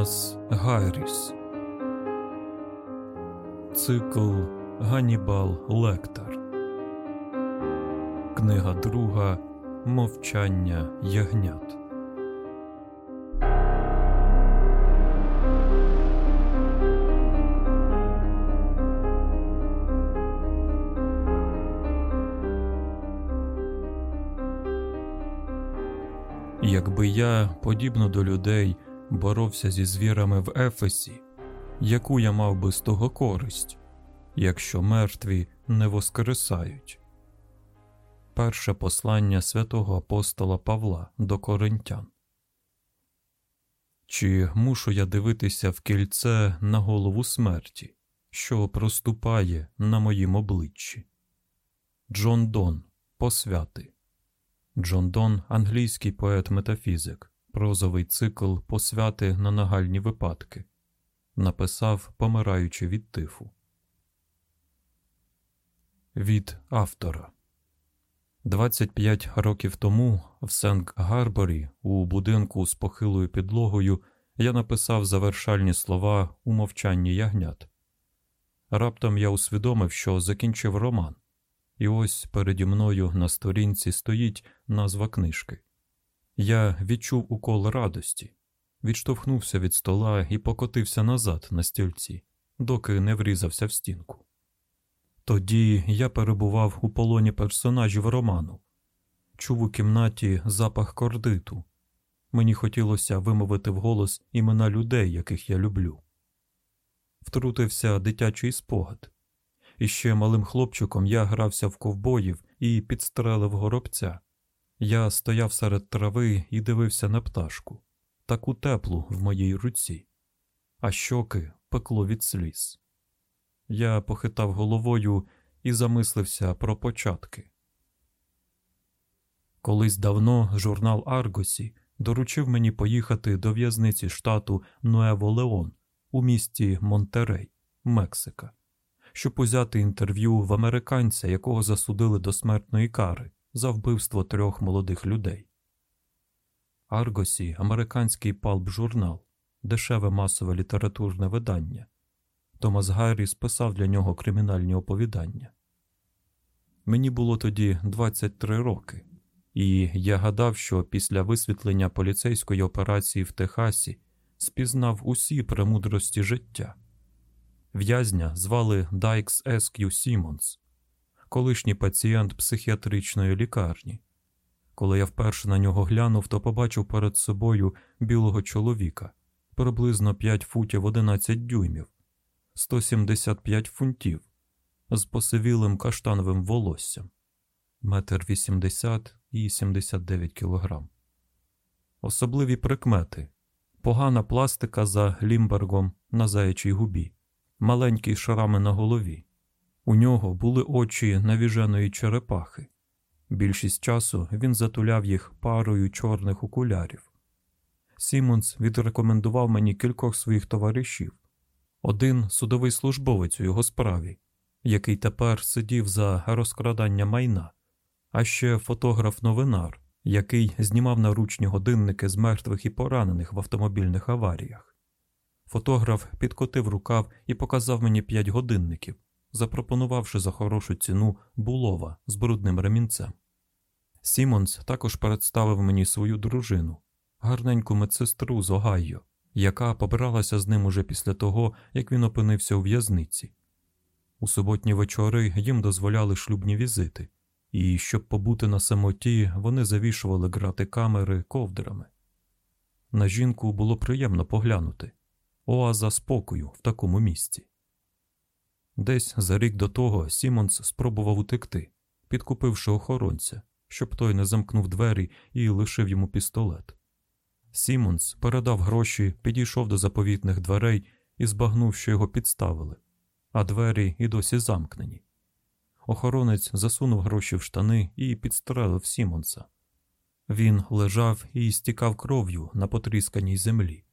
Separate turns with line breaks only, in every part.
Томас Гайріс. Цикл Ганібал Лектор. Книга друга Мовчання ягнят. Якби я, подібно до людей, боровся зі звірами в Ефесі, яку я мав би з того користь, якщо мертві не воскресають. Перше послання святого апостола Павла до Коринтян. Чи мушу я дивитися в кільце на голову смерті, що проступає на моїм обличчі? Джон Дон Посвяти Джон Дон англійський поет-метафізик, прозовий цикл посвяти на нагальні випадки. Написав, помираючи від тифу. Від автора 25 років тому в Сенк-Гарборі у будинку з похилою підлогою я написав завершальні слова у мовчанні ягнят. Раптом я усвідомив, що закінчив роман, і ось переді мною на сторінці стоїть назва книжки. Я відчув укол радості, відштовхнувся від стола і покотився назад на стільці, доки не врізався в стінку. Тоді я перебував у полоні персонажів роману, чув у кімнаті запах кордиту. Мені хотілося вимовити вголос імена людей, яких я люблю. Втрутився дитячий спогад. І ще малим хлопчиком я грався в ковбоїв і підстрелив горобця. Я стояв серед трави і дивився на пташку, таку теплу в моїй руці, а щоки пекло від сліз. Я похитав головою і замислився про початки. Колись давно журнал Аргосі доручив мені поїхати до в'язниці штату Нуево Леон у місті Монтерей, Мексика, щоб узяти інтерв'ю в американця, якого засудили до смертної кари за вбивство трьох молодих людей. Аргосі американський палп-журнал, дешеве масове літературне видання. Томас Гарріс писав для нього кримінальні оповідання. Мені було тоді 23 роки, і я гадав, що після висвітлення поліцейської операції в Техасі спізнав усі премудрості життя. В'язня звали Дайкс Еск'ю Сімонс, колишній пацієнт психіатричної лікарні. Коли я вперше на нього глянув, то побачив перед собою білого чоловіка приблизно 5 футів 11 дюймів, 175 фунтів, з посивілим каштановим волоссям, метр 80 і 79 кілограм. Особливі прикмети погана пластика за лімбергом на заячій губі, маленькі шрами на голові. У нього були очі навіженої черепахи. Більшість часу він затуляв їх парою чорних окулярів. Сімонс відрекомендував мені кількох своїх товаришів один судовий службовець у його справі, який тепер сидів за розкрадання майна, а ще фотограф-новинар, який знімав наручні годинники з мертвих і поранених в автомобільних аваріях. Фотограф підкотив рукав і показав мені п'ять годинників запропонувавши за хорошу ціну Булову з брудним ремінцем. Сімонс також представив мені свою дружину, гарненьку медсестру з Огайо, яка побралася з ним уже після того, як він опинився у в'язниці. У суботні вечори їм дозволяли шлюбні візити, і, щоб побути на самоті, вони завішували грати камери ковдрами. На жінку було приємно поглянути оаза спокою в такому місці. Десь за рік до того Сімонс спробував утекти, підкупивши охоронця, щоб той не замкнув двері і лишив йому пістолет. Сімонс передав гроші, підійшов до заповітних дверей і збагнув, що його підставили, а двері і досі замкнені. Охоронець засунув гроші в штани і підстрелив Сімонса. Він лежав і стікав кров'ю на потрісканій землі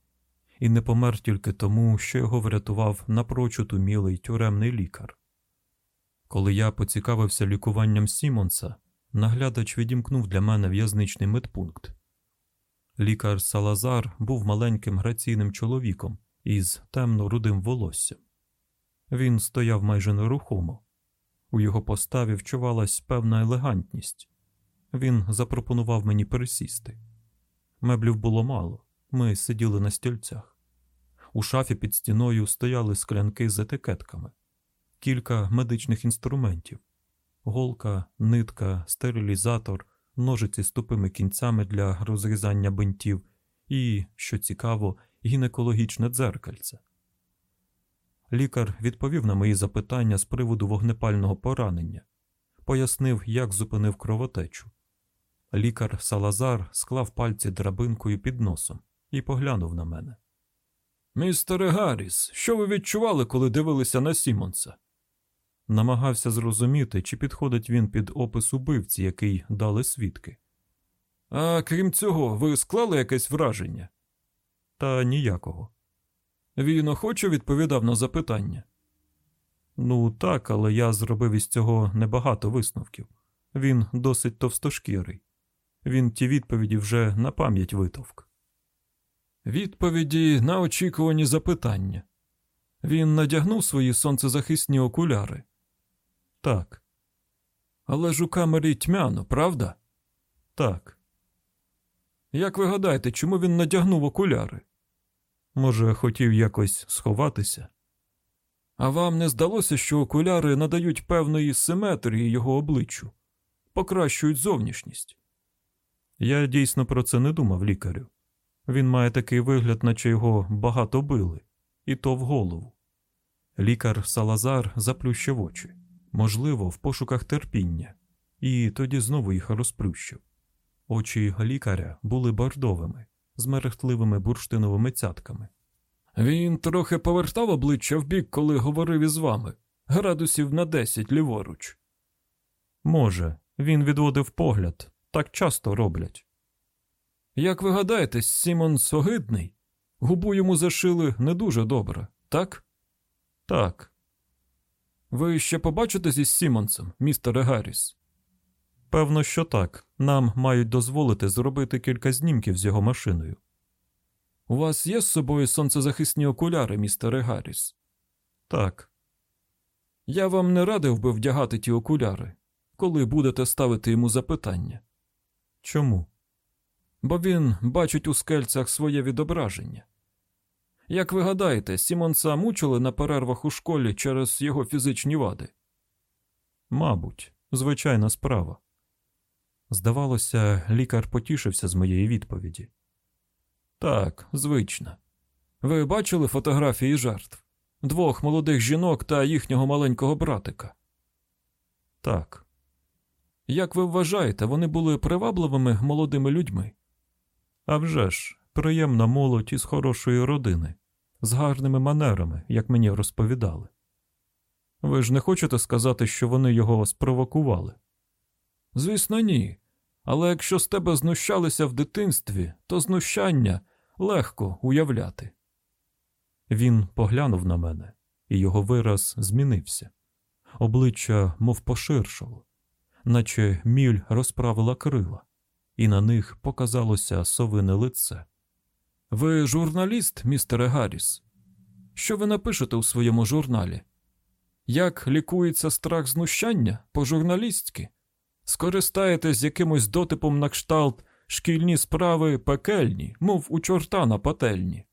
і не помер тільки тому, що його врятував напрочуд умілий тюремний лікар. Коли я поцікавився лікуванням Сімонса, наглядач відімкнув для мене в'язничний медпункт. Лікар Салазар був маленьким граційним чоловіком із темно-рудим волоссям. Він стояв майже нерухомо. У його поставі вчувалась певна елегантність. Він запропонував мені пересісти. Меблів було мало, ми сиділи на стільцях. У шафі під стіною стояли склянки з етикетками, кілька медичних інструментів, голка, нитка, стерилізатор, ножиці з тупими кінцями для розрізання бинтів і, що цікаво, гінекологічне дзеркальце. Лікар відповів на мої запитання з приводу вогнепального поранення, пояснив, як зупинив кровотечу. Лікар Салазар склав пальці драбинкою під носом і поглянув на мене. Містере Гарріс, що ви відчували, коли дивилися на Сімонса? Намагався зрозуміти, чи підходить він під опис убивці, який дали свідки. А крім цього, ви склали якесь враження? Та ніякого. Він охоче відповідав на запитання. Ну, так, але я зробив із цього небагато висновків. Він досить товстошкірий. Він ті відповіді вже на пам'ять витовк. Відповіді на очікувані запитання. Він надягнув свої сонцезахисні окуляри. Так. Але ж у камері тьмяно, правда? Так. Як ви гадаєте, чому він надягнув окуляри? Може, хотів якось сховатися? А вам не здалося, що окуляри надають певної симетрії його обличчю, покращують зовнішність? Я дійсно про це не думав, лікарю. Він має такий вигляд, наче його багато били, і то в голову. Лікар Салазар заплющив очі, можливо, в пошуках терпіння, і тоді знову їх розплющив. Очі лікаря були бордовими, з мерехтливими бурштиновими цятками. Він трохи повертав обличчя вбік, коли говорив із вами, градусів на десять ліворуч. Може, він відводив погляд, так часто роблять. Як ви гадаєте, Сімонс огидний? Губу йому зашили не дуже добре, так? Так. Ви ще побачитесь із Сімонсом, містере Гарріс? Певно, що так. Нам мають дозволити зробити кілька знімків з його машиною. У вас є з собою сонцезахисні окуляри, містере Гарріс? Так. Я вам не радив би вдягати ті окуляри, коли будете ставити йому запитання. Чому? Бо він бачить у скельцях своє відображення. Як ви гадаєте, Сімонса мучили на перервах у школі через його фізичні вади? Мабуть, звичайна справа. Здавалося, лікар потішився з моєї відповіді. Так, звично. Ви бачили фотографії жертв? Двох молодих жінок та їхнього маленького братика? Так. Як ви вважаєте, вони були привабливими молодими людьми? «А вже ж, приємна молодь із хорошої родини, з гарними манерами, як мені розповідали. Ви ж не хочете сказати, що вони його спровокували? Звісно, ні. Але якщо з тебе знущалися в дитинстві, то знущання легко уявляти. Він поглянув на мене, і його вираз змінився. Обличчя мов поширшало, наче міль розправила крила, і на них показалося совине лице. Ви журналіст, містере Гарріс? Що ви напишете у своєму журналі? Як лікується страх знущання по журналістськи? Скористаєтесь якимось дотипом на кшталт шкільні справи пекельні, мов у чорта на пательні.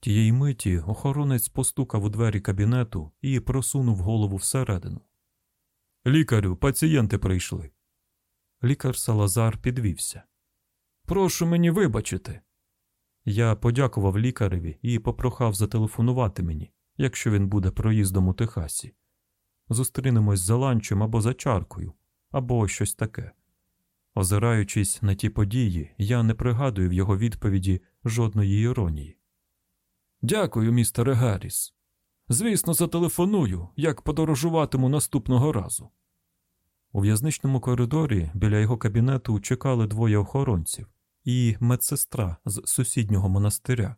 Тієї миті охоронець постукав у двері кабінету і просунув голову всередину. Лікарю, пацієнти прийшли. Лікар Салазар підвівся. Прошу мені вибачити. Я подякував лікареві і попрохав зателефонувати мені, якщо він буде проїздом у Техасі. Зустрінемось за ланчем або за чаркою, або щось таке. Озираючись на ті події, я не пригадую в його відповіді жодної іронії. Дякую, містере Гарріс. Звісно, зателефоную, як подорожуватиму наступного разу. У в'язничному коридорі біля його кабінету чекали двоє охоронців і медсестра з сусіднього монастиря,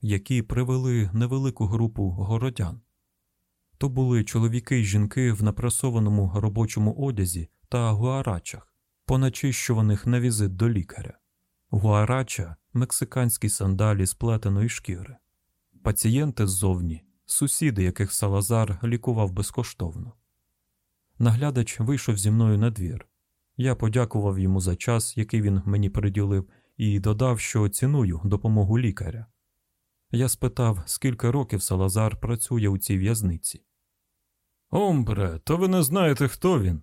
які привели невелику групу городян. То були чоловіки й жінки в напрасованому робочому одязі та гуарачах, поначищуваних на візит до лікаря. гуарача мексиканські сандалі з плетеної шкіри, пацієнти ззовні, сусіди, яких Салазар лікував безкоштовно. Наглядач вийшов зі мною на двір. Я подякував йому за час, який він мені приділив, і додав, що ціную допомогу лікаря. Я спитав, скільки років Салазар працює у цій в'язниці. Омбре, то ви не знаєте, хто він?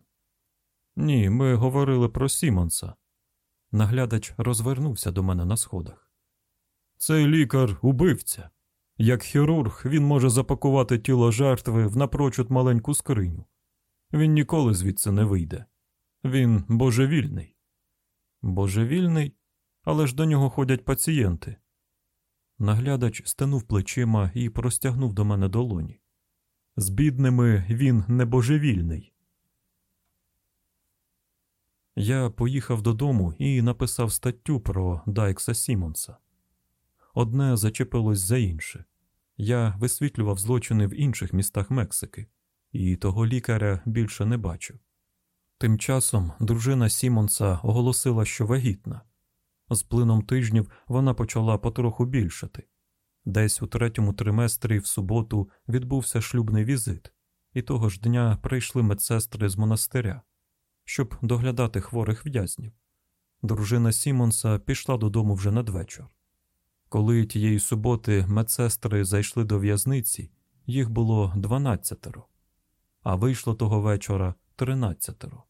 Ні, ми говорили про Сімонса. Наглядач розвернувся до мене на сходах. Цей лікар убивця. Як хірург, він може запакувати тіло жертви в напрочуд маленьку скриню. Він ніколи звідси не вийде. Він божевільний. Божевільний, але ж до нього ходять пацієнти. Наглядач стенув плечима і простягнув до мене долоні. З бідними він не божевільний. Я поїхав додому і написав статтю про Дайкса Сімонса. Одне зачепилось за інше. Я висвітлював злочини в інших містах Мексики, і того лікаря більше не бачив. Тим часом дружина Сімонса оголосила, що вагітна. З плином тижнів вона почала потроху більшати. Десь у третьому триместрі в суботу відбувся шлюбний візит, і того ж дня прийшли медсестри з монастиря, щоб доглядати хворих в'язнів. Дружина Сімонса пішла додому вже надвечір. Коли тієї суботи медсестри зайшли до в'язниці, їх було дванадцятеро, а вийшло того вечора тринадцятеро.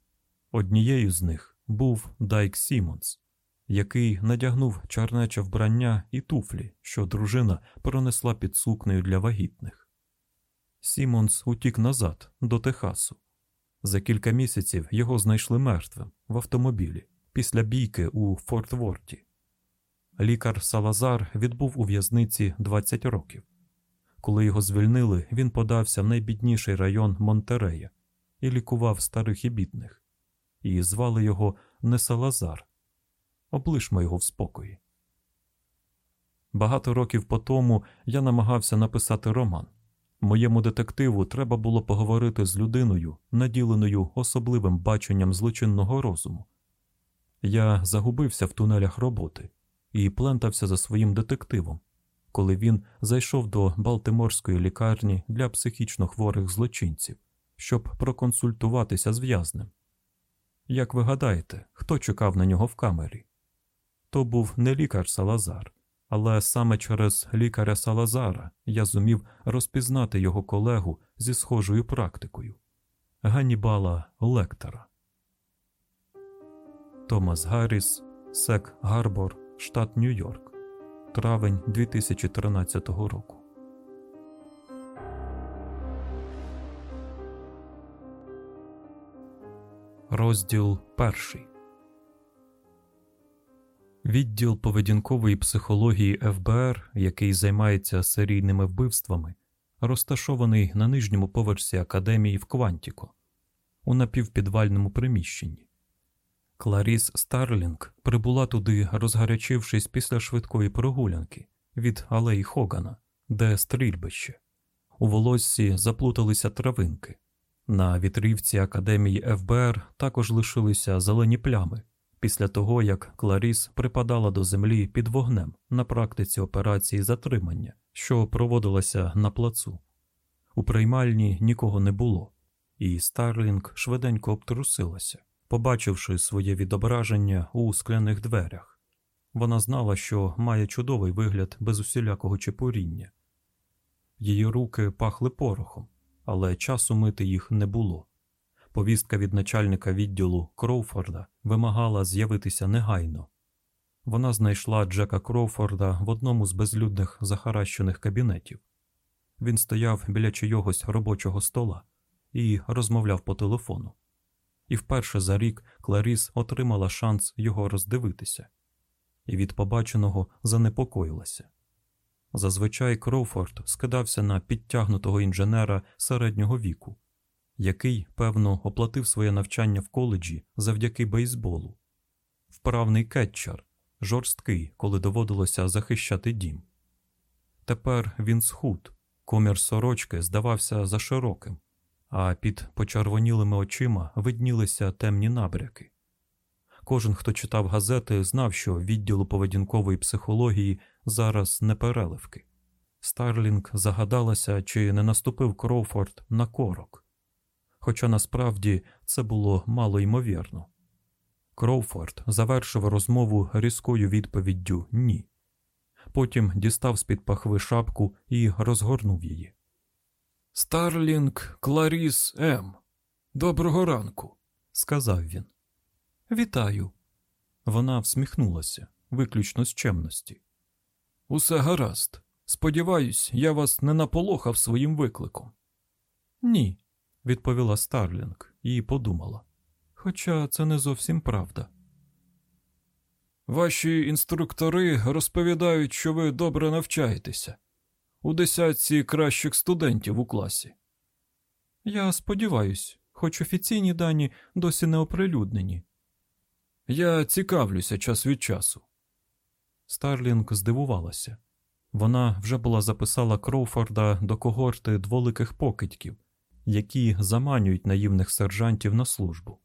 Однією з них був Дайк Сімонс, який надягнув чорнече вбрання і туфлі, що дружина пронесла під сукнею для вагітних. Сімонс утік назад до Техасу. За кілька місяців його знайшли мертвим в автомобілі після бійки у Форт-Ворті. Лікар Салазар відбув у в'язниці 20 років. Коли його звільнили, він подався в найбідніший район Монтерея і лікував старих і бідних. І звали його не Салазар. Облишмо його в спокої. Багато років по тому я намагався написати роман. Моєму детективу треба було поговорити з людиною, наділеною особливим баченням злочинного розуму. Я загубився в тунелях роботи і плентався за своїм детективом, коли він зайшов до Балтиморської лікарні для психічно хворих злочинців, щоб проконсультуватися з в'язнем. Як ви гадаєте, хто чекав на нього в камері? То був не лікар Салазар, але саме через лікаря Салазара я зумів розпізнати його колегу зі схожою практикою Ганнібала Лектора. Томас Гарріс, Сек Гарбор, штат Нью-Йорк, травень 2013 року. Розділ перший. Відділ поведінкової психології ФБР, який займається серійними вбивствами, розташований на нижньому поверсі академії в Квантіко у напівпідвальному приміщенні. Кларіс Старлінг прибула туди, розгарячившись після швидкої прогулянки від алеї Хогана, де стрільбище. У волоссі заплуталися травинки. На вітрівці академії ФБР також лишилися зелені плями після того, як Кларіс припадала до землі під вогнем на практиці операції затримання, що проводилася на плацу. У приймальні нікого не було, і Старлінг швиденько обтрусилася, побачивши своє відображення у скляних дверях. Вона знала, що має чудовий вигляд без усілякого чепуріння. Її руки пахли порохом, але часу мити їх не було. Повістка від начальника відділу Кроуфорда вимагала з'явитися негайно. Вона знайшла Джека Кроуфорда в одному з безлюдних захаращених кабінетів. Він стояв біля чийогось робочого стола і розмовляв по телефону. І вперше за рік Кларіс отримала шанс його роздивитися, і від побаченого занепокоїлася. Зазвичай Кроуфорд скидався на підтягнутого інженера середнього віку який, певно, оплатив своє навчання в коледжі завдяки бейсболу, вправний кетчер, жорсткий, коли доводилося захищати дім. Тепер він схуд, комір сорочки здавався за широким, а під почервонілими очима виднілися темні набряки. Кожен, хто читав газети, знав, що відділу поведінкової психології зараз не переливки. Старлінг загадалася, чи не наступив Кроуфорд на корок. Хоча насправді це було мало ймовірно. Кроуфорд завершив розмову різкою відповіддю Ні. Потім дістав з-під пахви папку і розгорнув її. Старлінг Кларіс М. Доброго ранку, сказав він. Вітаю. Вона всміхнулася, виключно з чемності. Усе гаразд. Сподіваюсь, я вас не наполохав своїм викликом. Ні, відповіла Старлінг і подумала. Хоча це не зовсім правда. Ваші інструктори розповідають, що ви добре навчаєтеся у десятці кращих студентів у класі. Я сподіваюсь, хоч офіційні дані досі не оприлюднені. Я цікавлюся час від часу. Старлінг здивувалася. Вона вже була записала Кроуфорда до когорти дволиких покидьків, які заманюють наївних сержантів на службу.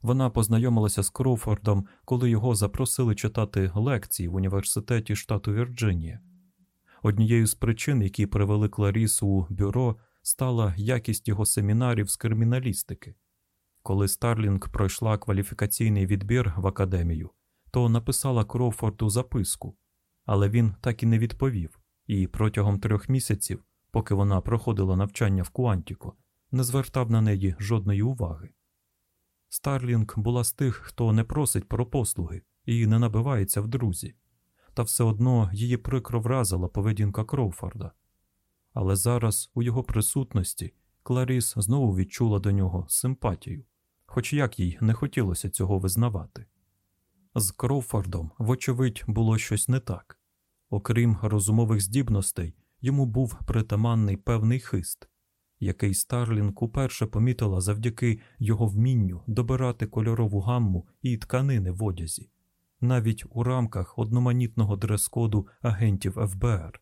Вона познайомилася з Кроуфордом, коли його запросили читати лекції в університеті штату Вірджинія. Однією з причин, які привели Кларіс у бюро, стала якість його семінарів з криміналістики. Коли Старлінг пройшла кваліфікаційний відбір в академію, то написала Кроуфорду записку, але він так і не відповів, і протягом трьох місяців, поки вона проходила навчання в Куантіко, не звертав на неї жодної уваги. Старлінг була з тих, хто не просить про послуги і не набивається в друзі, та все одно її прикро вразила поведінка Кроуфорда. Але зараз, у його присутності, Кларіс знову відчула до нього симпатію, хоч як їй не хотілося цього визнавати. З Кроуфордом, вочевидь, було щось не так. Окрім розумових здібностей, йому був притаманний певний хист, який Старлінг уперше помітила завдяки його вмінню добирати кольорову гамму і тканини в одязі, навіть у рамках одноманітного дрес-коду агентів ФБР.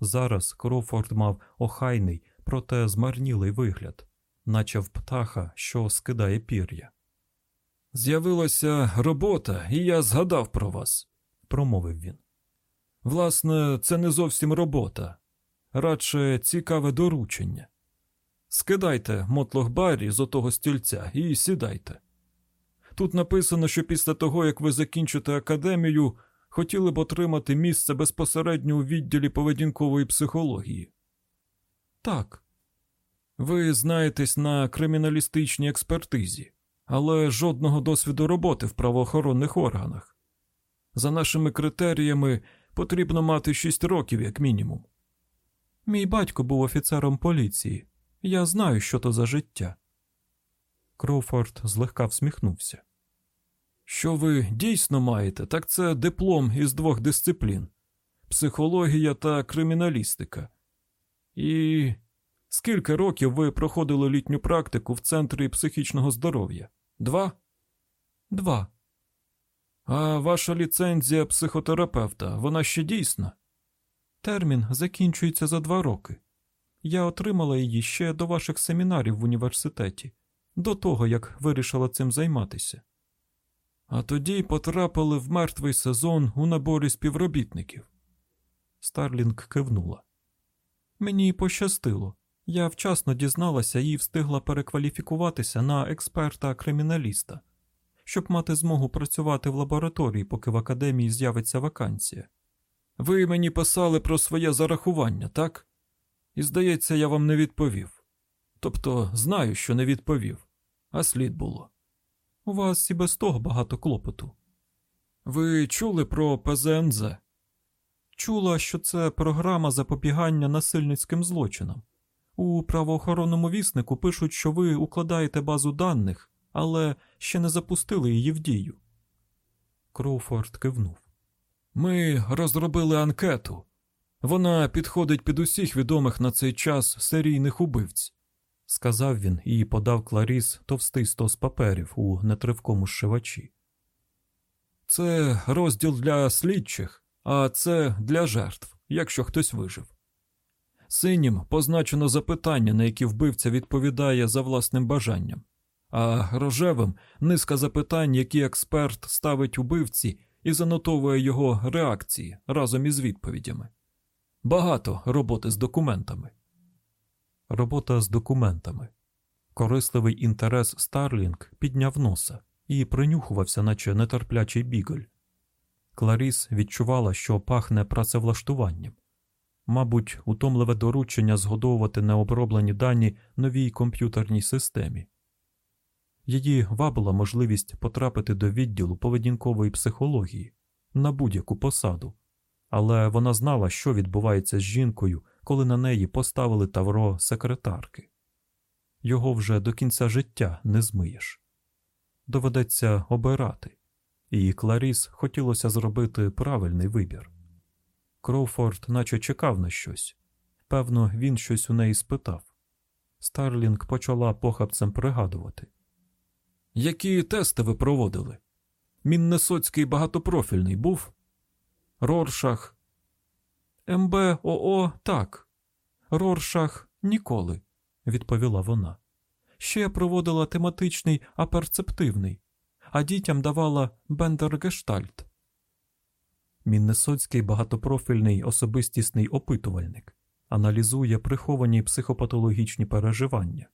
Зараз Кроуфорд мав охайний, проте змарнілий вигляд, наче в птаха, що скидає пір'я. З'явилася робота, і я згадав про вас, промовив він. Власне, це не зовсім робота, радше цікаве доручення. Скидайте мотлох Баррі з отого стільця і сідайте. Тут написано, що після того, як ви закінчите академію, хотіли б отримати місце безпосередньо у відділі поведінкової психології. Так. Ви знаєтесь на криміналістичній експертизі, але жодного досвіду роботи в правоохоронних органах. За нашими критеріями потрібно мати шість років, як мінімум. Мій батько був офіцером поліції. Я знаю, що то за життя. Кроуфорд злегка всміхнувся. Що ви дійсно маєте, так це диплом із двох дисциплін психологія та криміналістика. І скільки років ви проходили літню практику в центрі психічного здоров'я? Два? Два. А ваша ліцензія психотерапевта, вона ще дійсна? Термін закінчується за два роки. Я отримала її ще до ваших семінарів в університеті, до того як вирішила цим займатися. А тоді потрапили в мертвий сезон у наборі співробітників. Старлінг кивнула. Мені пощастило. Я вчасно дізналася і встигла перекваліфікуватися на експерта-криміналіста, щоб мати змогу працювати в лабораторії, поки в академії з'явиться вакансія. Ви мені писали про своє зарахування, так? І, здається, я вам не відповів. Тобто знаю, що не відповів, а слід було. У вас і без того багато клопоту. Ви чули про ПЗНЗ? Чула, що це програма запобігання насильницьким злочинам. У правоохоронному віснику пишуть, що ви укладаєте базу даних, але ще не запустили її в дію. Кроуфорд кивнув. Ми розробили анкету. Вона підходить під усіх відомих на цей час серійних убивць, сказав він і подав Кларіс товстий стос паперів у нетривкому зшивачі. Це розділ для слідчих, а це для жертв, якщо хтось вижив. Синім позначено запитання, на які вбивця відповідає за власним бажанням, а рожевим низка запитань, які експерт ставить убивці і занотовує його реакції разом із відповідями. Багато роботи з документами. Робота з документами. Корисливий інтерес Старлінг підняв носа і принюхувався, наче нетерплячий біголь. Кларіс відчувала, що пахне працевлаштуванням. Мабуть, утомливе доручення згодовувати необроблені дані новій комп'ютерній системі. Її вабила можливість потрапити до відділу поведінкової психології на будь-яку посаду, але вона знала, що відбувається з жінкою, коли на неї поставили тавро секретарки. Його вже до кінця життя не змиєш. Доведеться обирати, і Кларіс хотілося зробити правильний вибір. Кроуфорд наче чекав на щось. Певно, він щось у неї спитав. Старлінг почала похапцем пригадувати. Які тести ви проводили? Міннесоцький багатопрофільний був? Роршах. МБОО так. Роршах ніколи, відповіла вона. Ще проводила тематичний аперцептивний, а дітям давала бендергештальт. Міннесоцький багатопрофільний особистісний опитувальник аналізує приховані психопатологічні переживання.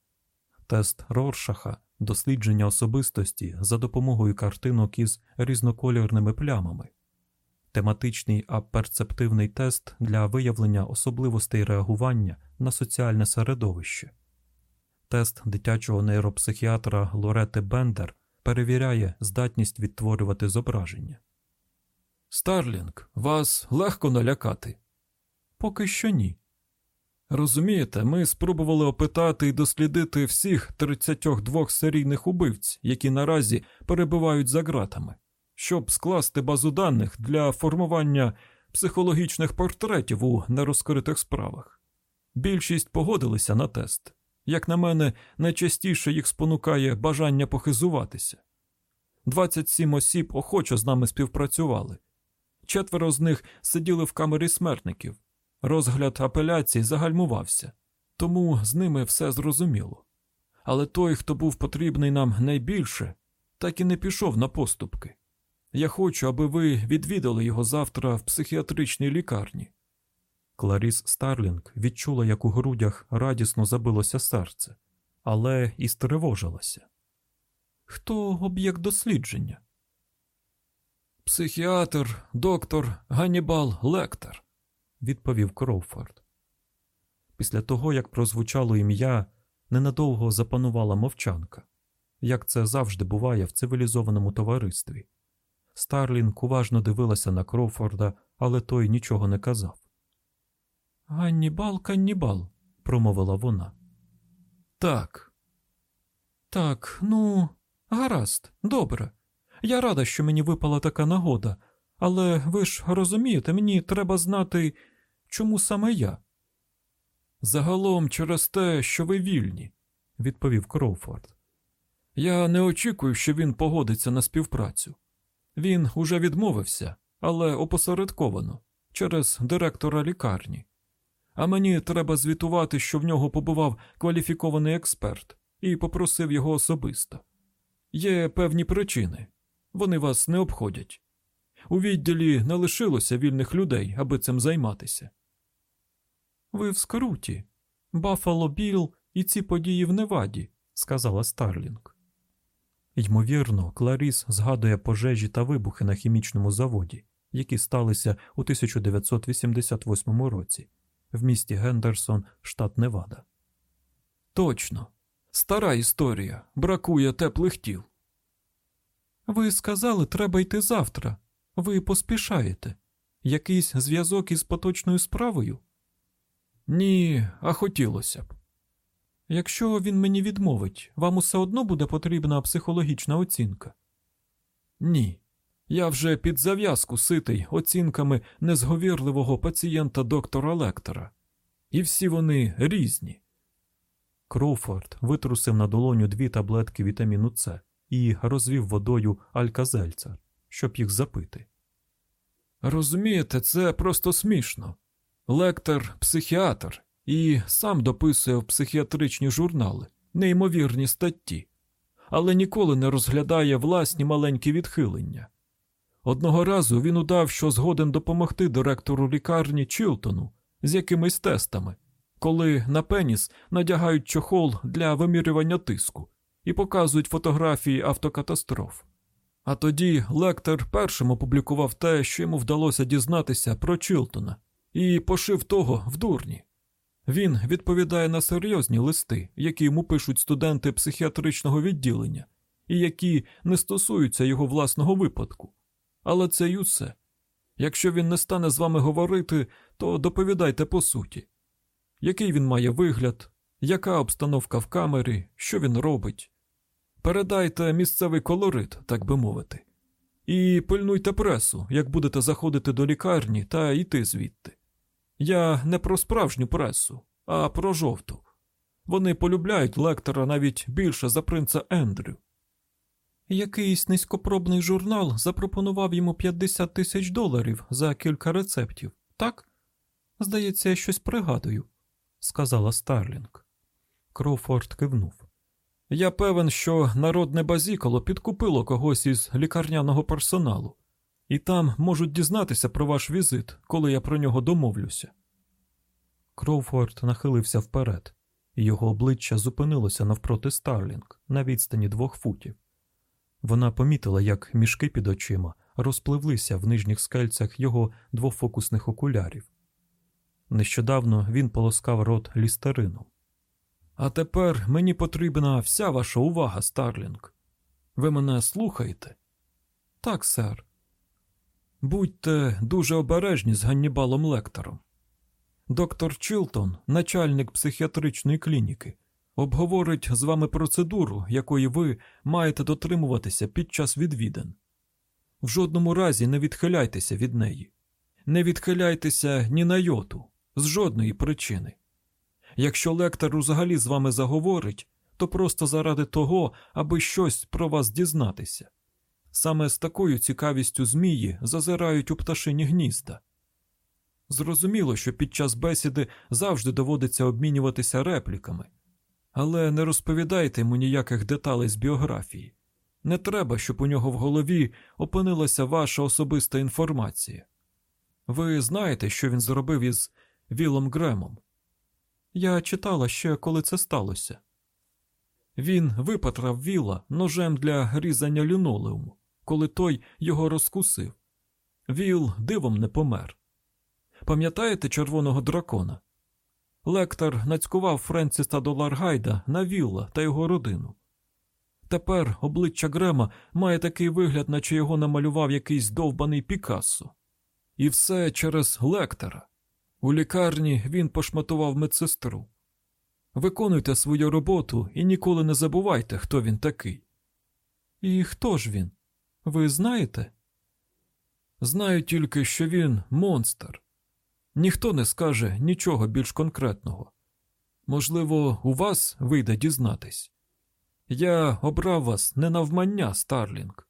Тест Роршаха дослідження особистості за допомогою картинок із різнокольорними плямами, тематичний аперцептивний тест для виявлення особливостей реагування на соціальне середовище. Тест дитячого нейропсихіатра Лорети Бендер перевіряє здатність відтворювати зображення. Старлінг, вас легко налякати? Поки що ні. Розумієте, ми спробували опитати і дослідити всіх 32 серійних убивць, які наразі перебувають за ґратами, щоб скласти базу даних для формування психологічних портретів у нерозкритих справах. Більшість погодилися на тест. Як на мене, найчастіше їх спонукає бажання похизуватися. 27 осіб охоче з нами співпрацювали. Четверо з них сиділи в камері смертників. Розгляд апеляції загальмувався, тому з ними все зрозуміло. Але той, хто був потрібний нам найбільше, так і не пішов на поступки. Я хочу, аби ви відвідали його завтра в психіатричній лікарні. Кларіс Старлінг відчула, як у грудях радісно забилося серце, але і стривожилася. Хто об'єкт дослідження? Психіатр, доктор Ганнібал Лектор відповів Кроуфорд. Після того, як прозвучало ім'я, ненадовго запанувала мовчанка, як це завжди буває в цивілізованому товаристві. Старлінг уважно дивилася на Кроуфорда, але той нічого не казав. Ганнібал, каннібал, промовила вона. Так. Так, ну, гаразд, добре. Я рада, що мені випала така нагода, але ви ж розумієте, мені треба знати, чому саме я? Загалом через те, що ви вільні, відповів Кроуфорд. Я не очікую, що він погодиться на співпрацю. Він уже відмовився, але опосередковано, через директора лікарні. А мені треба звітувати, що в нього побував кваліфікований експерт і попросив його особисто. Є певні причини, вони вас не обходять. У відділі не лишилося вільних людей, аби цим займатися. Ви в скруті. Баффало Біл і ці події в Неваді, сказала Старлінг. Ймовірно, Кларіс згадує пожежі та вибухи на хімічному заводі, які сталися у 1988 році в місті Гендерсон, штат Невада. Точно, стара історія. Бракує теплих тіл. Ви сказали, треба йти завтра. Ви поспішаєте. Якийсь зв'язок із поточною справою? Ні, а хотілося б. Якщо він мені відмовить, вам усе одно буде потрібна психологічна оцінка? Ні. Я вже під зав'язку ситий оцінками незговірливого пацієнта доктора Лектора. І всі вони різні. Кроуфорд витрусив на долоню дві таблетки вітаміну С і розвів водою альказельцер, щоб їх запити. Розумієте, це просто смішно. Лектор психіатр і сам дописує в психіатричні журнали, неймовірні статті. але ніколи не розглядає власні маленькі відхилення. Одного разу він удав, що згоден допомогти директору лікарні Чілтону з якимись тестами, коли на пеніс надягають чохол для вимірювання тиску і показують фотографії автокатастроф. А тоді лектор першим опублікував те, що йому вдалося дізнатися про Чілтона, і пошив того в дурні. Він відповідає на серйозні листи, які йому пишуть студенти психіатричного відділення, і які не стосуються його власного випадку. Але це й усе. Якщо він не стане з вами говорити, то доповідайте по суті. Який він має вигляд, яка обстановка в камері, що він робить. Передайте місцевий колорит, так би мовити. І пильнуйте пресу, як будете заходити до лікарні та йти звідти. Я не про справжню пресу, а про жовту. Вони полюбляють лектора навіть більше за принца Ендрю. Якийсь низькопробний журнал запропонував йому 50 тисяч доларів за кілька рецептів, так? Здається, я щось пригадую, сказала Старлінг. Кроуфорд кивнув. Я певен, що народне базікало підкупило когось із лікарняного персоналу, і там можуть дізнатися про ваш візит, коли я про нього домовлюся. Кроуфорд нахилився вперед, і його обличчя зупинилося навпроти Старлінг на відстані двох футів. Вона помітила, як мішки під очима розпливлися в нижніх скельцях його двофокусних окулярів. Нещодавно він полоскав рот лістерином. А тепер мені потрібна вся ваша увага, Старлінг. Ви мене слухаєте? Так, сер. Будьте дуже обережні з Ганнібалом Лектором. Доктор Чилтон, начальник психіатричної клініки, обговорить з вами процедуру, якої ви маєте дотримуватися під час відвідин. В жодному разі не відхиляйтеся від неї, не відхиляйтеся ні на йоту, з жодної причини. Якщо лектор взагалі з вами заговорить, то просто заради того, аби щось про вас дізнатися. Саме з такою цікавістю змії зазирають у пташині гнізда. Зрозуміло, що під час бесіди завжди доводиться обмінюватися репліками, але не розповідайте йому ніяких деталей з біографії. Не треба, щоб у нього в голові опинилася ваша особиста інформація. Ви знаєте, що він зробив із Вілом Гремом? Я читала ще, коли це сталося. Він випатрав Віла ножем для різання лінолеуму, коли той його розкусив. Віл дивом не помер. Пам'ятаєте червоного дракона? Лектор нацькував Френсіса до Ларгайда на Вілла та його родину. Тепер обличчя Грема має такий вигляд, наче його намалював якийсь довбаний Пікассо. І все через лектора. У лікарні він пошматував медсестру. Виконуйте свою роботу і ніколи не забувайте, хто він такий. І хто ж він? Ви знаєте? Знаю тільки, що він монстр. Ніхто не скаже нічого більш конкретного. Можливо, у вас вийде дізнатись. Я обрав вас не навмання, Старлінг.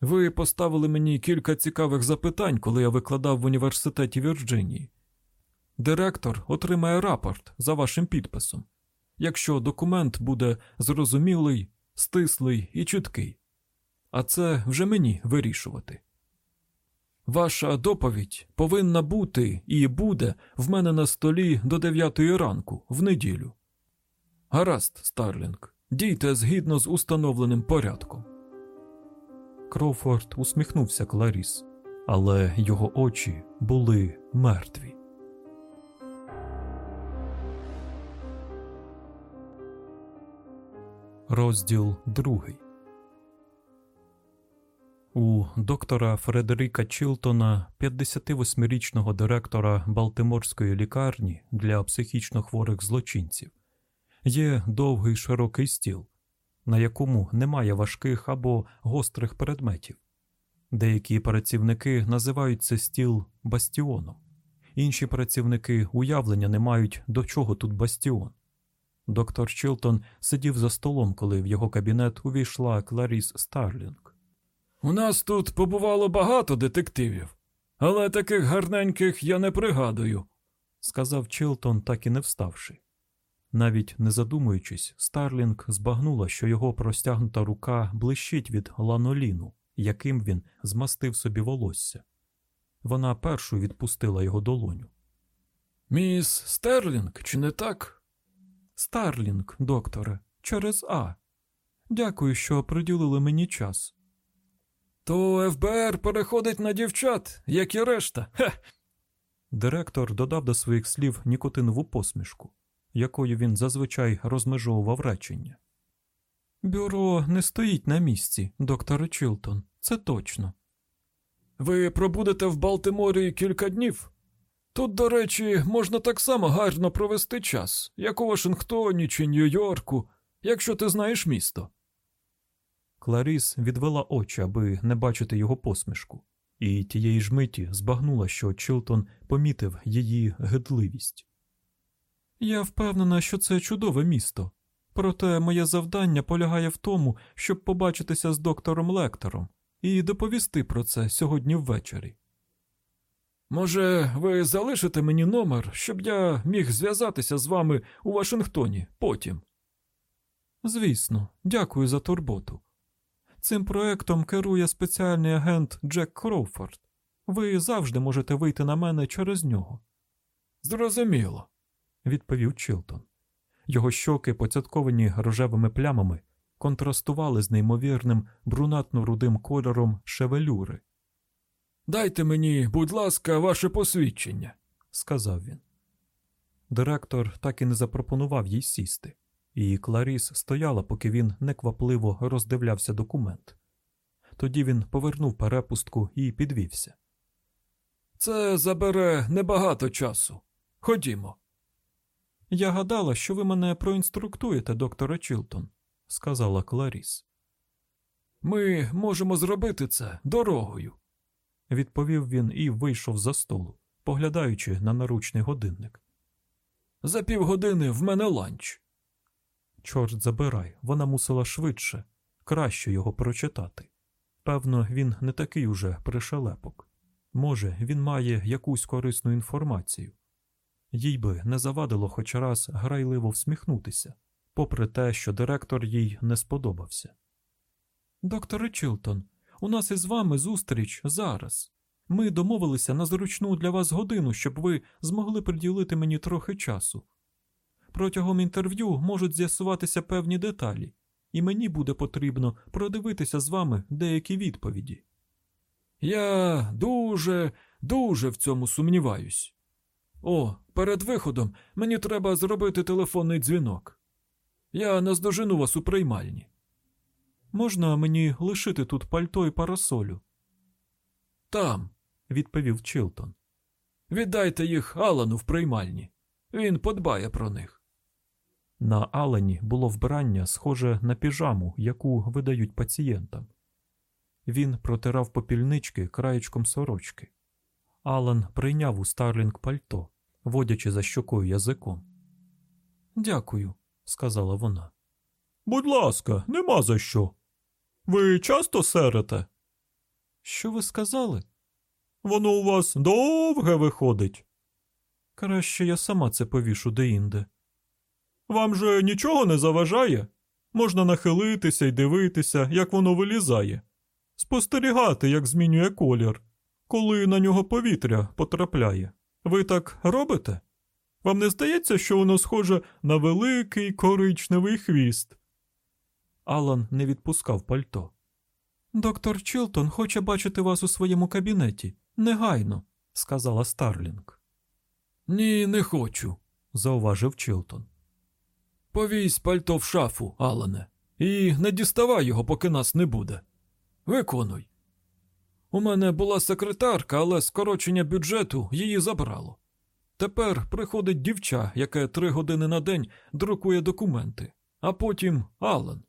Ви поставили мені кілька цікавих запитань, коли я викладав в університеті Вірджинії. Директор отримає рапорт за вашим підписом, якщо документ буде зрозумілий, стислий і чіткий. А це вже мені вирішувати. Ваша доповідь повинна бути і буде в мене на столі до дев'ятої ранку в неділю. Гаразд, Старлінг, дійте згідно з установленим порядком. Кроуфорд усміхнувся Кларіс, але його очі були мертві. Розділ другий. У доктора Фредерика Чілтона, 58-річного директора Балтиморської лікарні для психічно хворих злочинців, є довгий широкий стіл, на якому немає важких або гострих предметів. Деякі працівники називають це стіл бастіоном, інші працівники уявлення не мають, до чого тут бастіон. Доктор Чілтон сидів за столом, коли в його кабінет увійшла Кларіс Старлінг. У нас тут побувало багато детективів, але таких гарненьких я не пригадую, сказав Чилтон, так і не вставши. Навіть не задумуючись, Старлінг збагнула, що його простягнута рука блищить від ланоліну, яким він змастив собі волосся. Вона першою відпустила його долоню.
Міс Стерлінг, чи не так?
Старлінг, докторе, через А. Дякую, що приділили мені час.
То ФБР переходить на дівчат, як і решта. Хе.
Директор додав до своїх слів нікотинову посмішку, якою він зазвичай розмежовував речення. Бюро не стоїть на місці, докторе Чилтон, це точно.
Ви пробудете в Балтиморі кілька днів. Тут, до речі, можна так само гарно провести час, як у Вашингтоні чи Нью-Йорку, якщо ти знаєш місто.
Кларіс відвела очі, аби не бачити його посмішку, і тієї ж миті збагнула, що Чилтон помітив її гидливість. Я впевнена, що це чудове місто, проте моє завдання полягає в тому, щоб побачитися з доктором Лектором і доповісти про це сьогодні ввечері.
Може, ви залишите мені номер, щоб я міг зв'язатися з вами у Вашингтоні потім.
Звісно, дякую за турботу. Цим проектом керує спеціальний агент Джек Кроуфорд. Ви завжди можете вийти на мене через нього,
Зрозуміло.
відповів Чилтон. Його щоки, поцятковані рожевими плямами, контрастували з неймовірним брунатно-рудим кольором шевелюри,
Дайте мені, будь ласка, ваше посвідчення.
сказав він. Директор так і не запропонував їй сісти, і Кларіс стояла, поки він неквапливо роздивлявся документ. Тоді він повернув перепустку і підвівся.
Це забере небагато часу. Ходімо.
Я гадала, що ви мене проінструктуєте, докторе Чилтон, сказала Кларіс.
Ми можемо зробити це дорогою.
Відповів він і вийшов за столу, поглядаючи на наручний годинник.
За півгодини в мене ланч.
Чорт забирай, вона мусила швидше, краще його прочитати. Певно, він не такий уже пришелепок. Може, він має якусь корисну інформацію. Їй би не завадило хоч раз грайливо всміхнутися, попри те, що директор їй не сподобався. Докторе Чилтон, у нас із вами зустріч зараз. Ми домовилися на зручну для вас годину, щоб ви змогли приділити мені трохи часу. Протягом інтерв'ю можуть з'ясуватися певні деталі, і мені буде потрібно продивитися з вами деякі відповіді.
Я дуже, дуже в цьому сумніваюсь. О, перед виходом мені треба зробити телефонний дзвінок. Я наздожену вас у приймальні.
Можна мені лишити тут пальто і парасолю?
Там.
відповів Чилтон.
Віддайте їх Алану в приймальні. Він подбає про них.
На Алані було вбрання, схоже на піжаму, яку видають пацієнтам. Він протирав попільнички краєчком сорочки. Алан прийняв у Старлінг пальто, водячи за щокою язиком. Дякую, сказала вона. Будь ласка, нема за що. Ви часто серете? Що ви сказали? Воно у вас довге виходить. Краще я сама це повішу деінде. Вам же нічого не заважає? Можна нахилитися і дивитися, як воно вилізає, спостерігати, як змінює колір, коли на нього повітря потрапляє. Ви так робите? Вам не здається, що воно схоже на великий коричневий хвіст? Алан не відпускав пальто. Доктор Чилтон хоче бачити вас у своєму кабінеті. Негайно, сказала Старлінг.
Ні, не хочу.
зауважив Чилтон.
Повісь пальто в шафу, Алане, і не діставай його, поки нас не буде. Виконуй. У мене була секретарка, але скорочення бюджету її забрало. Тепер приходить дівча, яке три години на день друкує документи, а потім Алан.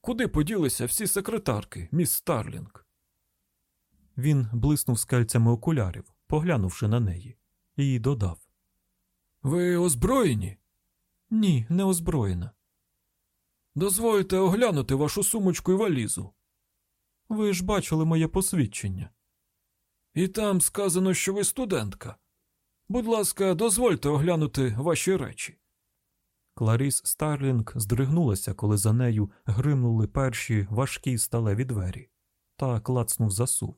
Куди поділися всі секретарки, міс Старлінг?
Він блиснув скельцями окулярів, поглянувши на неї, і додав:
Ви озброєні?
Ні, не озброєна.
Дозвольте оглянути вашу сумочку і валізу.
Ви ж бачили моє посвідчення.
І там сказано, що ви студентка. Будь ласка, дозвольте оглянути ваші речі.
Кларіс Старлінг здригнулася, коли за нею гримнули перші важкі сталеві двері, та клацнув засув.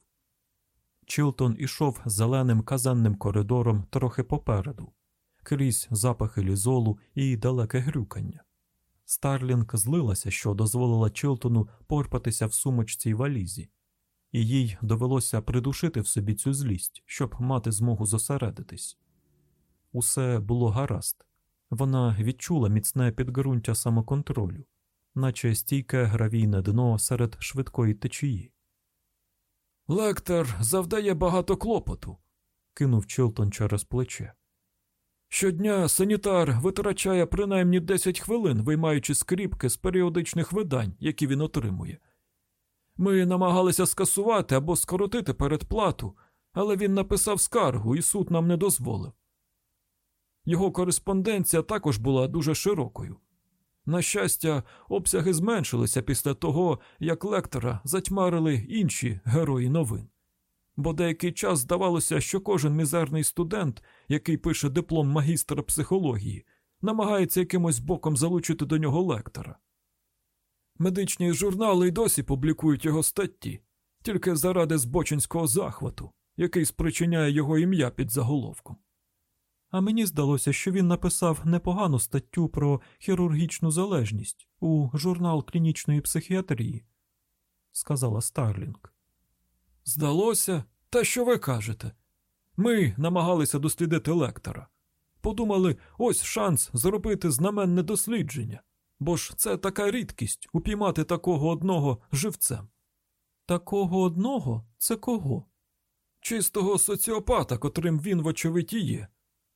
Чилтон ішов зеленим казенним коридором трохи попереду, крізь запахи лізолу і далеке грюкання. Старлінг злилася, що дозволила Чилтону порпатися в сумочці й валізі, і їй довелося придушити в собі цю злість, щоб мати змогу зосередитись. Усе було гаразд. Вона відчула міцне підґрунтя самоконтролю, наче стійке гравійне дно серед швидкої течії.
Лектор завдає багато клопоту.
Кинув Чилтон через плече.
Щодня санітар витрачає принаймні 10 хвилин, виймаючи скріпки з періодичних видань, які він отримує. Ми намагалися скасувати або скоротити передплату, але він написав скаргу, і суд нам не дозволив. Його кореспонденція також була дуже широкою. На щастя, обсяги зменшилися після того, як лектора затьмарили інші герої новин. Бо деякий час здавалося, що кожен мізерний студент, який пише диплом магістра психології, намагається якимось боком залучити до нього лектора. Медичні журнали й досі публікують його статті тільки заради збочинського захвату, який спричиняє його ім'я під заголовком.
А мені здалося, що він написав непогану статтю про хірургічну залежність у журнал клінічної психіатрії, сказала Старлінг.
Здалося, та що ви кажете? Ми намагалися дослідити лектора. Подумали, ось шанс зробити знаменне дослідження, бо ж це така рідкість упіймати такого одного живцем.
Такого одного це кого?
Чистого соціопата, котрим він, вочевидь, і є.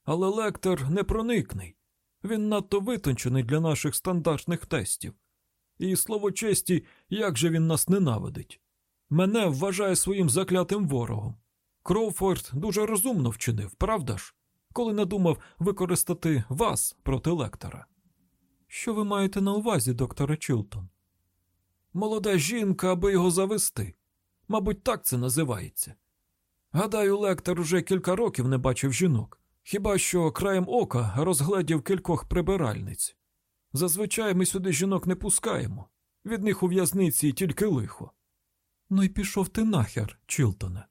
Але лектор непроникний. Він надто витончений для наших стандартних тестів. І слово честі, як же він нас ненавидить. Мене вважає своїм заклятим ворогом. Кроуфорд дуже розумно вчинив, правда ж, коли надумав використати вас проти лектора.
Що ви маєте на увазі, докторе Чилтон?
Молода жінка, аби його завести. Мабуть, так це називається. Гадаю, лектор уже кілька років не бачив жінок, хіба що краєм ока розгледів кількох прибиральниць. Зазвичай ми сюди жінок не пускаємо, від них у в'язниці тільки лихо.
Ну й пішов ти нахер, Чилтоне.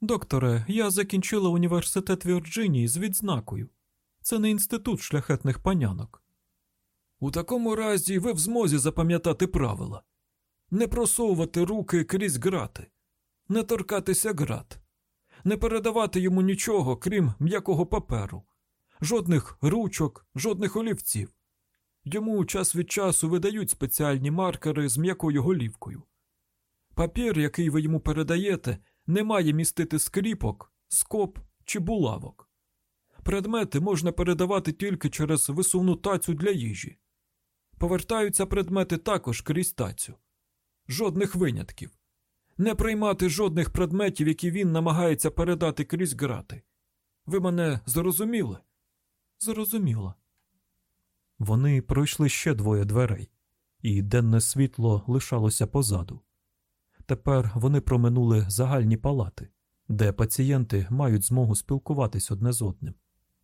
Докторе, я закінчила університет Вірджинії з відзнакою. Це не інститут шляхетних панянок.
У такому разі ви в змозі запам'ятати правила не просовувати руки крізь грати, не торкатися грат, не передавати йому нічого, крім м'якого паперу, жодних ручок, жодних олівців. Йому час від часу видають спеціальні маркери з м'якою голівкою. Папір, який ви йому передаєте, не має містити скріпок, скоп чи булавок. Предмети можна передавати тільки через висувну тацю для їжі. Повертаються предмети також крізь тацю. Жодних винятків. Не приймати жодних предметів, які він намагається передати крізь грати. Ви мене зрозуміли?
Зрозуміла. Вони пройшли ще двоє дверей, і денне світло лишалося позаду. Тепер вони проминули загальні палати, де пацієнти мають змогу спілкуватись одне з одним,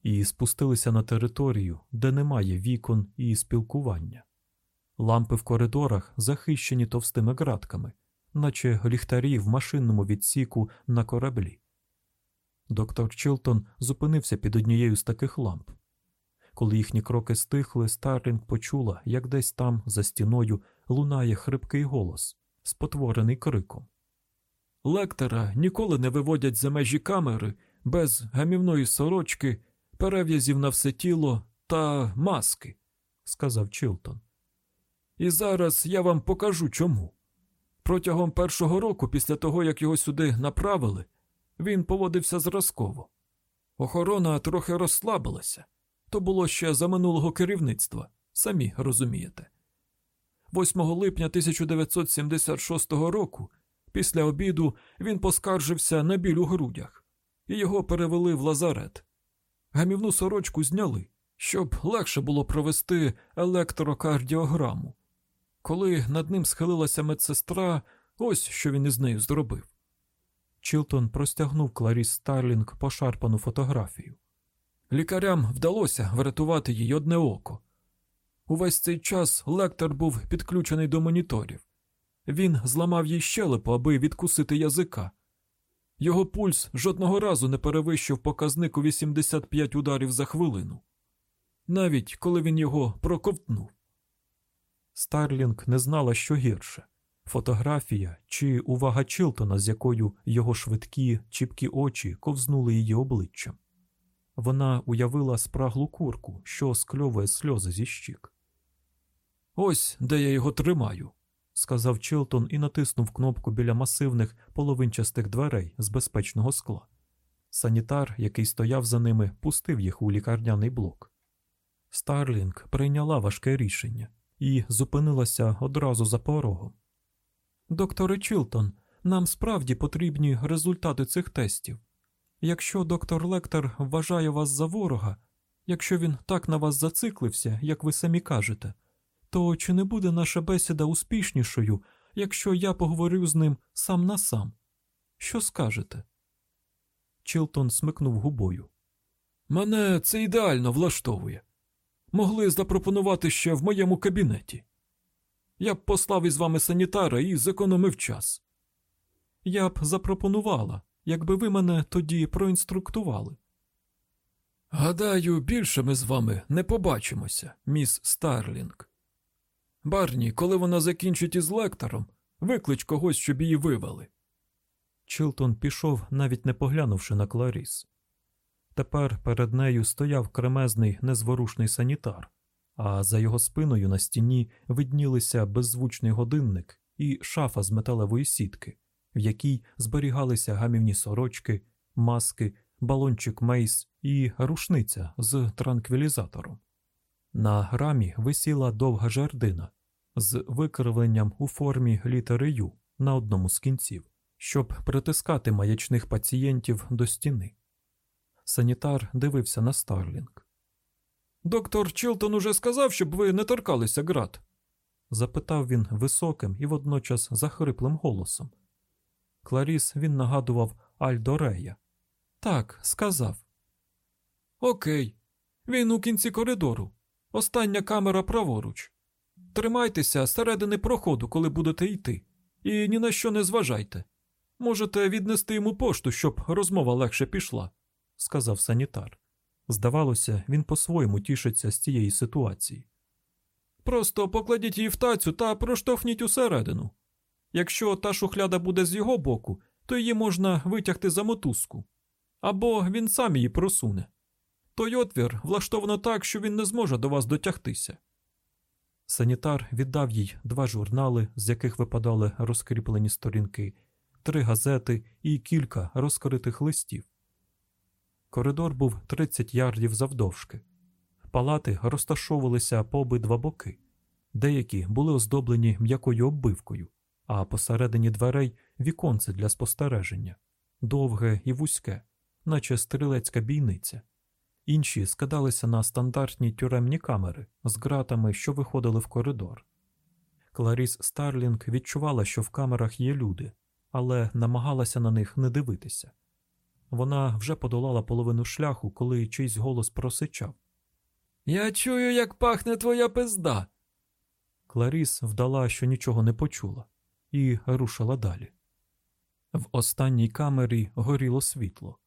і спустилися на територію, де немає вікон і спілкування. Лампи в коридорах захищені товстими ґратками, наче ліхтарі в машинному відсіку на кораблі. Доктор Чилтон зупинився під однією з таких ламп. Коли їхні кроки стихли, Старлінг почула, як десь там, за стіною, лунає хрипкий голос, спотворений криком.
Лектора ніколи не виводять за межі камери без гамівної сорочки, перев'язів на все тіло та маски,
сказав Чилтон.
І зараз я вам покажу чому. Протягом першого року, після того, як його сюди направили, він поводився зразково. Охорона трохи розслабилася. То було ще за минулого керівництва, самі розумієте. 8 липня 1976 року, після обіду, він поскаржився на біль у грудях, і його перевели в лазарет. Гамівну сорочку зняли, щоб легше було провести електрокардіограму. Коли над ним схилилася медсестра, ось що він із нею зробив.
Чилтон простягнув Кларіс Старлінг пошарпану фотографію.
Лікарям вдалося врятувати їй одне око. Увесь цей час лектор був підключений до моніторів. Він зламав їй щелепу, аби відкусити язика. Його пульс жодного разу не перевищив показник у 85 ударів за хвилину, навіть коли він його проковтнув.
Старлінг не знала, що гірше фотографія чи увага Чилтона, з якою його швидкі, чіпкі очі ковзнули її обличчям. Вона уявила спраглу курку, що скльовує сльози зі щік.
Ось де я його тримаю.
сказав Чилтон і натиснув кнопку біля масивних половинчастих дверей з безпечного скла. Санітар, який стояв за ними, пустив їх у лікарняний блок. Старлінг прийняла важке рішення і зупинилася одразу за порогом. Докторе Чилтон, нам справді потрібні результати цих тестів. Якщо доктор Лектор вважає вас за ворога, якщо він так на вас зациклився, як ви самі кажете, то чи не буде наша бесіда успішнішою, якщо я поговорю з ним сам на сам? Що скажете? Чилтон смикнув губою.
Мене це ідеально влаштовує. Могли запропонувати ще в моєму кабінеті. Я б послав із вами санітара і зекономив час.
Я б запропонувала, якби ви мене тоді проінструктували.
Гадаю, більше ми з вами не побачимося, міс Старлінг. Барні, коли вона закінчить із лектором, виклич когось, щоб її вивели.
Чилтон пішов, навіть не поглянувши на Кларіс. Тепер перед нею стояв кремезний незворушний санітар, а за його спиною на стіні виднілися беззвучний годинник і шафа з металевої сітки, в якій зберігалися гамівні сорочки, маски, балончик мейс і рушниця з транквілізатором. На рамі висіла довга жердина з викривленням у формі літери Ю на одному з кінців, щоб притискати маячних пацієнтів до стіни. Санітар дивився на Старлінг.
Доктор Чилтон уже сказав, щоб ви не торкалися ґрат.
запитав він високим і водночас захриплим голосом. Кларіс він нагадував Альдо Рея. Так, сказав.
Окей. Він у кінці коридору. Остання камера праворуч. Тримайтеся середини проходу, коли будете йти, і ні на що не зважайте. Можете віднести йому пошту, щоб розмова легше пішла,
сказав санітар. Здавалося, він по-своєму тішиться з цієї ситуації.
Просто покладіть її в тацю та проштовхніть усередину. Якщо та шухляда буде з його боку, то її можна витягти за мотузку. Або він сам її просуне. Той отвір влаштовано так, що він не зможе до вас дотягтися.
Санітар віддав їй два журнали, з яких випадали розкріплені сторінки, три газети і кілька розкритих листів. Коридор був 30 ярдів завдовжки. Палати розташовувалися по обидва боки, деякі були оздоблені м'якою оббивкою, а посередині дверей віконце для спостереження, довге і вузьке, наче стрілецька бійниця. Інші скидалися на стандартні тюремні камери з ґратами, що виходили в коридор. Кларіс Старлінг відчувала, що в камерах є люди, але намагалася на них не дивитися. Вона вже подолала половину шляху, коли чийсь голос просичав.
Я чую, як пахне твоя пизда.
Кларіс вдала, що нічого не почула, і рушила далі. В останній камері горіло світло.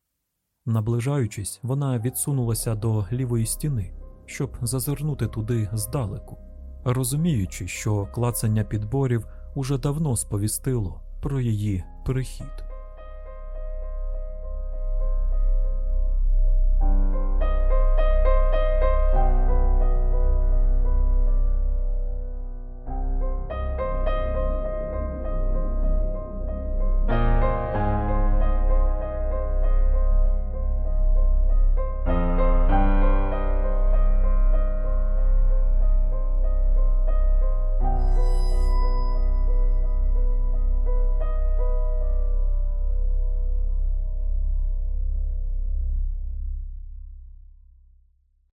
Наближаючись, вона відсунулася до лівої стіни, щоб зазирнути туди здалеку, розуміючи, що клацання підборів уже давно сповістило про її прихід.